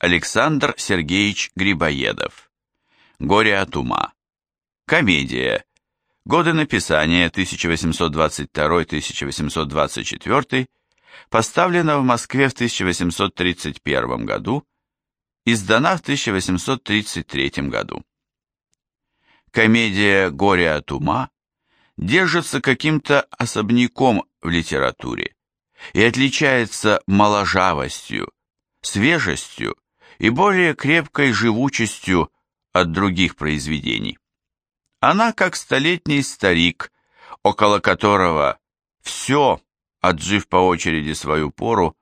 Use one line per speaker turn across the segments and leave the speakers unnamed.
Александр Сергеевич Грибоедов. Горе от ума. Комедия. Годы написания 1822-1824. Поставлена в Москве в 1831 году. Издана в 1833 году. Комедия «Горе от ума» держится каким-то особняком в литературе и отличается моложавостью, свежестью и более крепкой живучестью от других произведений. Она как столетний старик, около которого все, отжив по очереди свою пору,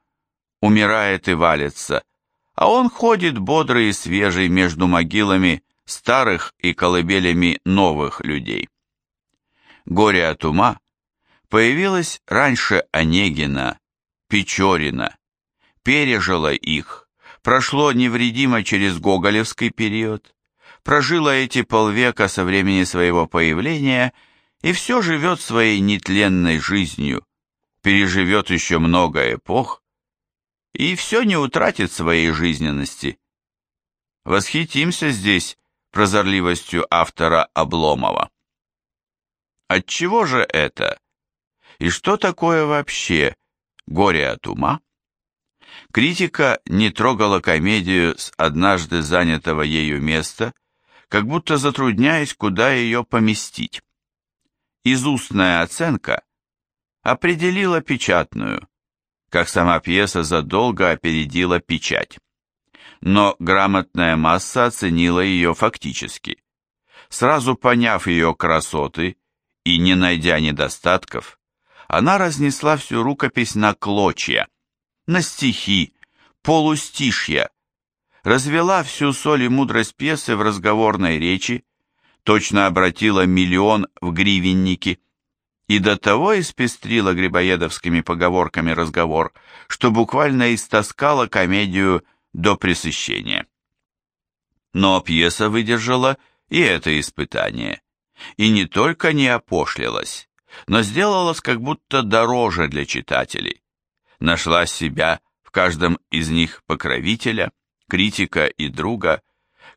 умирает и валится, а он ходит бодрый и свежий между могилами старых и колыбелями новых людей. Горе от ума появилось раньше Онегина, Печорина, пережило их, прошло невредимо через Гоголевский период, прожило эти полвека со времени своего появления и все живет своей нетленной жизнью, переживет еще много эпох и все не утратит своей жизненности. Восхитимся здесь прозорливостью автора Обломова. Отчего же это? И что такое вообще горе от ума? Критика не трогала комедию с однажды занятого ею места, как будто затрудняясь, куда ее поместить. Изустная оценка определила печатную, как сама пьеса задолго опередила печать. Но грамотная масса оценила ее фактически. Сразу поняв ее красоты и не найдя недостатков, она разнесла всю рукопись на клочья – на стихи, полустишья, развела всю соль и мудрость пьесы в разговорной речи, точно обратила миллион в гривенники. И до того испестрила грибоедовскими поговорками разговор, что буквально истаскала комедию до пресыщения. Но пьеса выдержала и это испытание, и не только не опошлилась, но сделалась как будто дороже для читателей, нашла себя в каждом из них покровителя, критика и друга,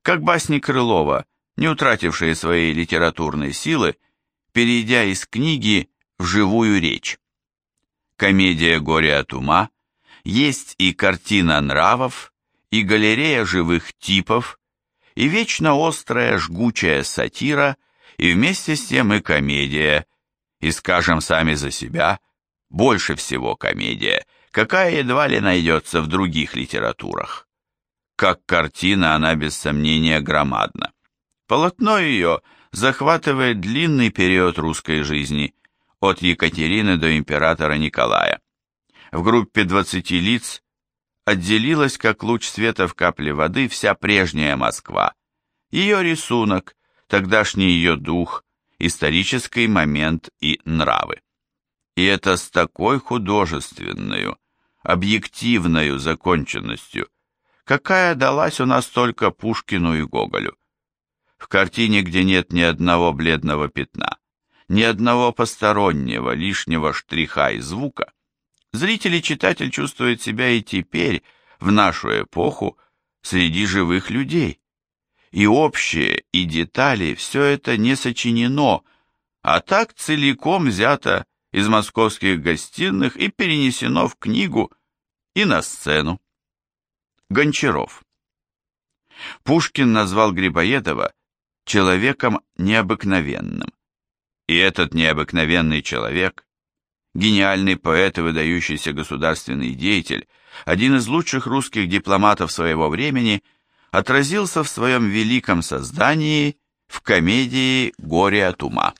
как басни Крылова, не утратившие своей литературной силы, перейдя из книги в живую речь. Комедия «Горе от ума» есть и картина нравов, и галерея живых типов, и вечно острая жгучая сатира, и вместе с тем и комедия, и, скажем сами за себя – больше всего комедия, какая едва ли найдется в других литературах. Как картина она без сомнения громадна. Полотно ее захватывает длинный период русской жизни, от Екатерины до императора Николая. В группе 20 лиц отделилась, как луч света в капле воды, вся прежняя Москва, ее рисунок, тогдашний ее дух, исторический момент и нравы. И это с такой художественной, объективной законченностью, какая далась у нас только Пушкину и Гоголю. В картине, где нет ни одного бледного пятна, ни одного постороннего лишнего штриха и звука, зритель и читатель чувствует себя и теперь, в нашу эпоху, среди живых людей. И общее, и детали, все это не сочинено, а так целиком взято из московских гостиных и перенесено в книгу и на сцену. Гончаров. Пушкин назвал Грибоедова человеком необыкновенным. И этот необыкновенный человек, гениальный поэт и выдающийся государственный деятель, один из лучших русских дипломатов своего времени, отразился в своем великом создании в комедии «Горе от ума».